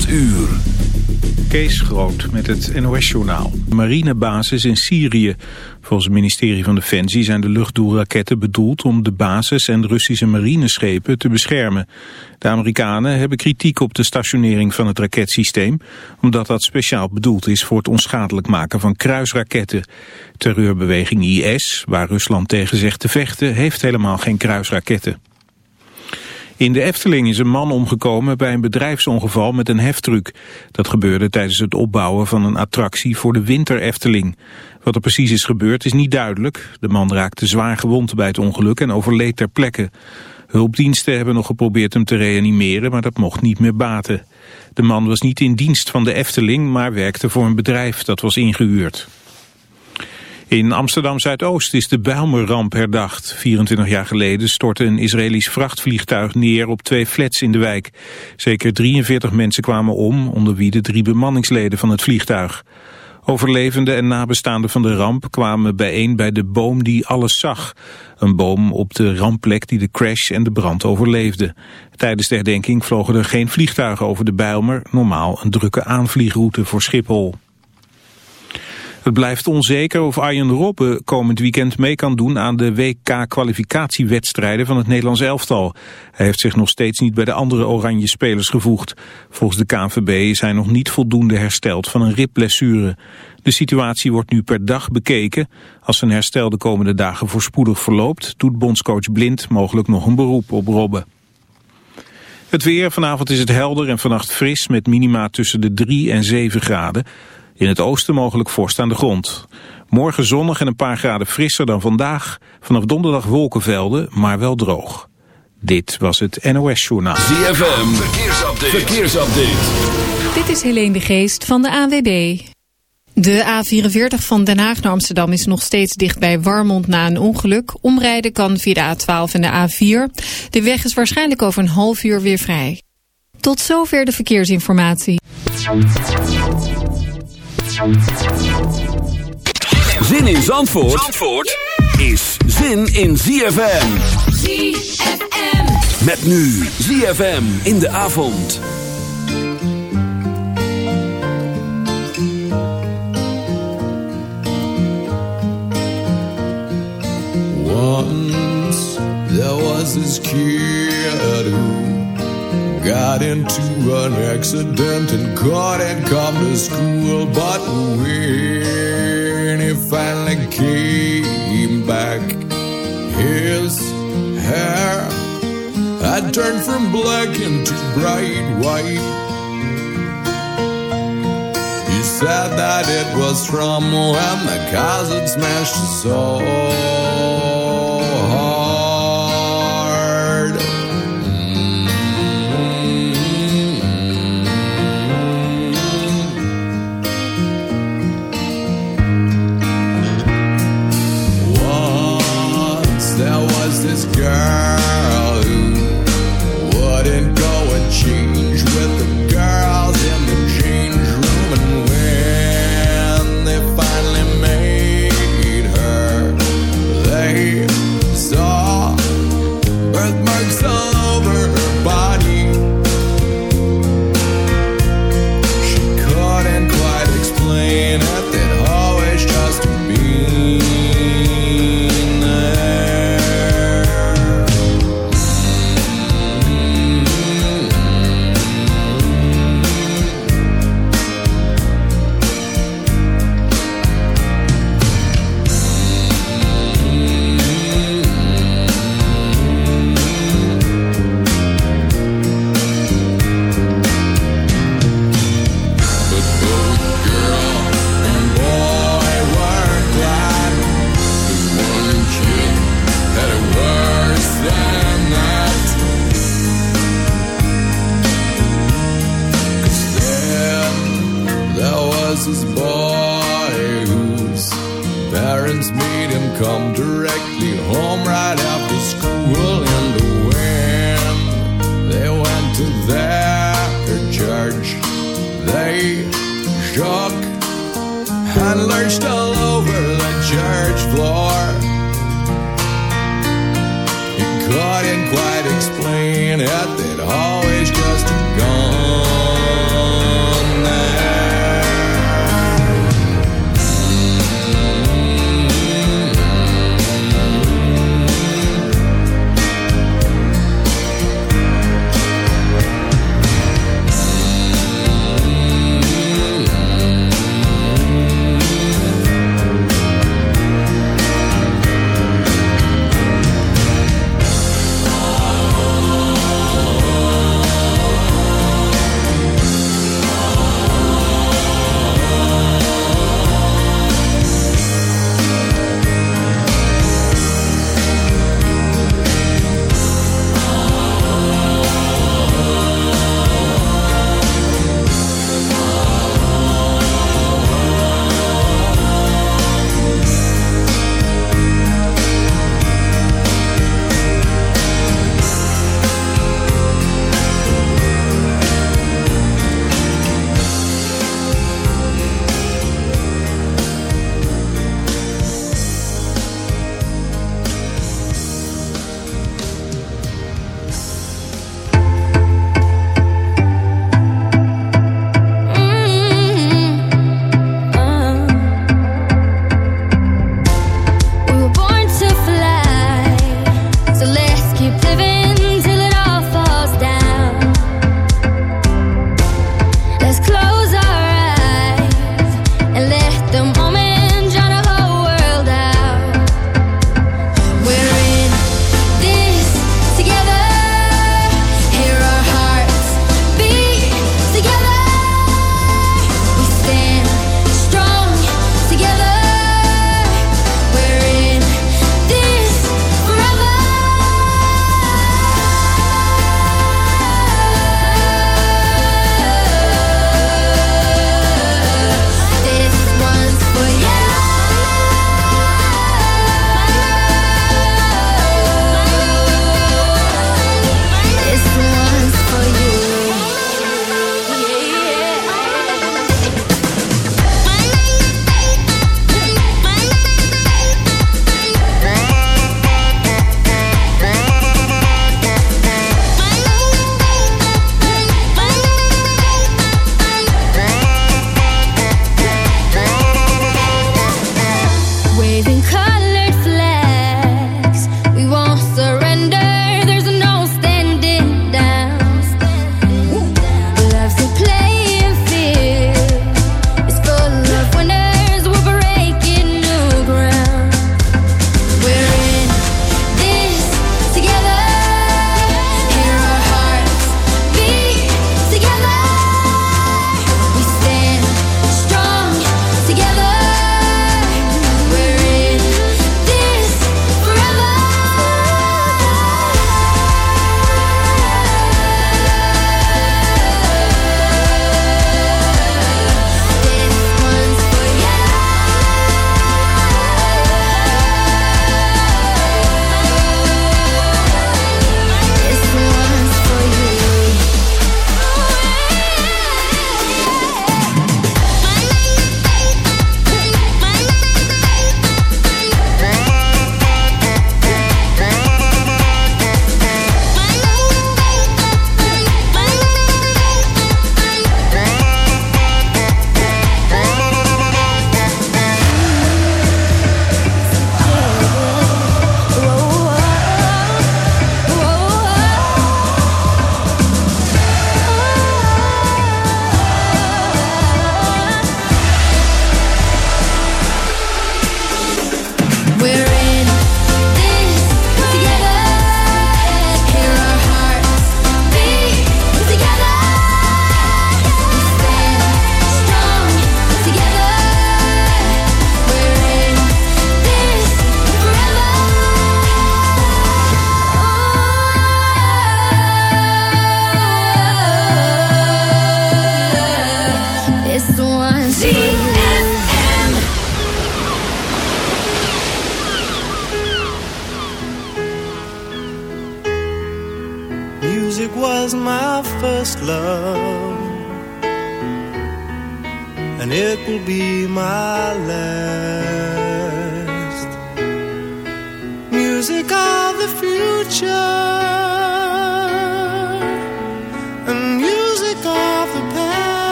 8 uur. Kees Groot met het NOS-journaal. Marinebasis in Syrië. Volgens het ministerie van Defensie zijn de luchtdoelraketten bedoeld om de basis en Russische marineschepen te beschermen. De Amerikanen hebben kritiek op de stationering van het raketsysteem, omdat dat speciaal bedoeld is voor het onschadelijk maken van kruisraketten. Terreurbeweging IS, waar Rusland tegen zegt te vechten, heeft helemaal geen kruisraketten. In de Efteling is een man omgekomen bij een bedrijfsongeval met een heftruck. Dat gebeurde tijdens het opbouwen van een attractie voor de winter Efteling. Wat er precies is gebeurd is niet duidelijk. De man raakte zwaar gewond bij het ongeluk en overleed ter plekke. Hulpdiensten hebben nog geprobeerd hem te reanimeren, maar dat mocht niet meer baten. De man was niet in dienst van de Efteling, maar werkte voor een bedrijf dat was ingehuurd. In Amsterdam-Zuidoost is de Bijlmerramp herdacht. 24 jaar geleden stortte een Israëlisch vrachtvliegtuig neer op twee flats in de wijk. Zeker 43 mensen kwamen om, onder wie de drie bemanningsleden van het vliegtuig. Overlevenden en nabestaanden van de ramp kwamen bijeen bij de boom die alles zag. Een boom op de rampplek die de crash en de brand overleefde. Tijdens de herdenking vlogen er geen vliegtuigen over de Bijlmer, normaal een drukke aanvliegroute voor Schiphol. Het blijft onzeker of Arjen Robben komend weekend mee kan doen aan de WK-kwalificatiewedstrijden van het Nederlands elftal. Hij heeft zich nog steeds niet bij de andere oranje spelers gevoegd. Volgens de KNVB is hij nog niet voldoende hersteld van een ribblessure. De situatie wordt nu per dag bekeken. Als zijn herstel de komende dagen voorspoedig verloopt, doet bondscoach Blind mogelijk nog een beroep op Robben. Het weer, vanavond is het helder en vannacht fris met minima tussen de 3 en 7 graden. In het oosten mogelijk vorst aan de grond. Morgen zonnig en een paar graden frisser dan vandaag. Vanaf donderdag wolkenvelden, maar wel droog. Dit was het NOS Journaal. ZFM, verkeersupdate. verkeersupdate. Dit is Helene de Geest van de AWB. De A44 van Den Haag naar Amsterdam is nog steeds dicht bij Warmond na een ongeluk. Omrijden kan via de A12 en de A4. De weg is waarschijnlijk over een half uur weer vrij. Tot zover de verkeersinformatie. Zin in Zandvoort, Zandvoort is zin in ZFM. ZFM. Met nu ZFM in de avond. Once there was this kid who got into an accident and couldn't come to school. But when he finally came back, his hair had turned from black into bright white. He said that it was from when the had smashed his soul.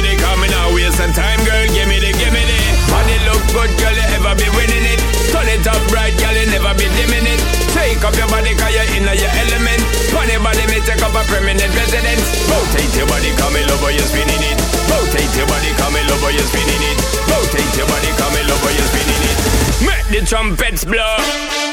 the trumpets blow.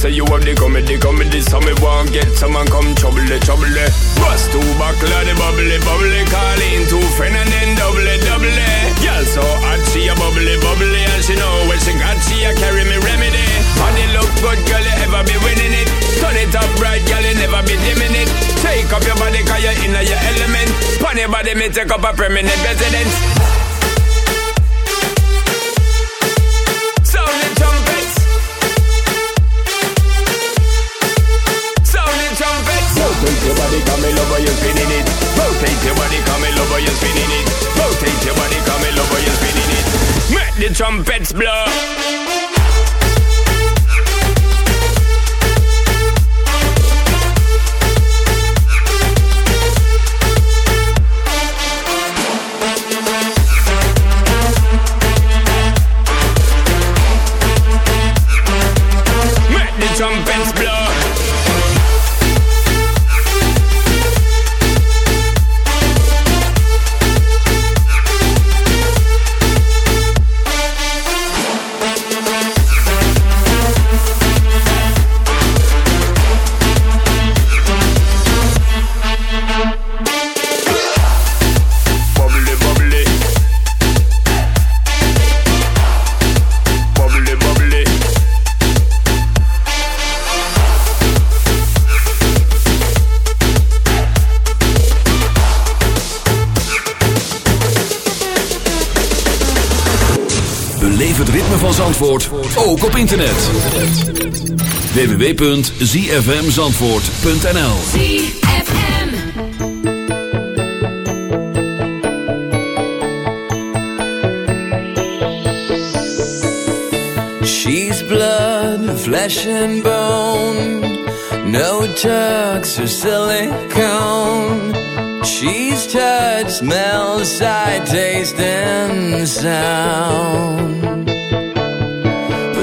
Say you have the comedy, comedy. So me want get someone come the trumpets blow. Internet. www.zfmzandvoort.nl She's blood, flesh and bone. No tucks or silicone. She's touch, smell, sight, taste and sound. But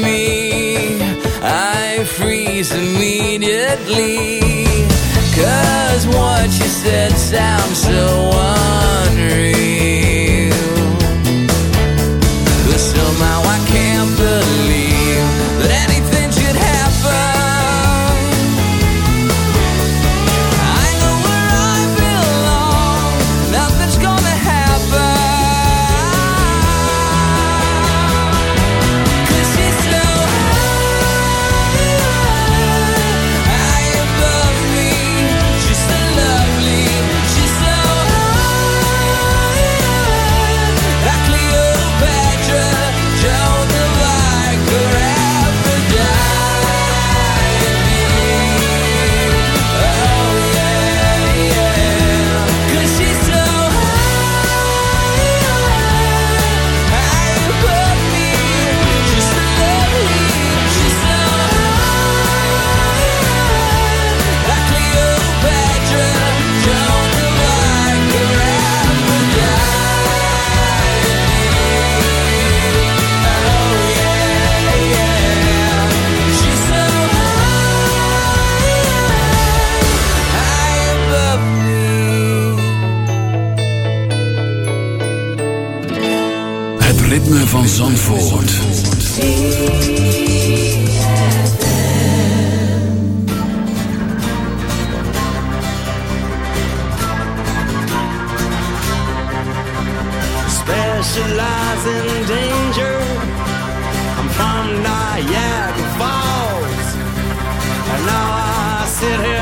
me. I freeze immediately. Cause what you said sounds so unreal ritme van Zandvoort. Specialize in danger. I'm from Niagara And now I sit here.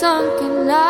sunken light.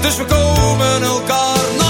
dus we komen elkaar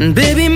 baby,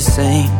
the same.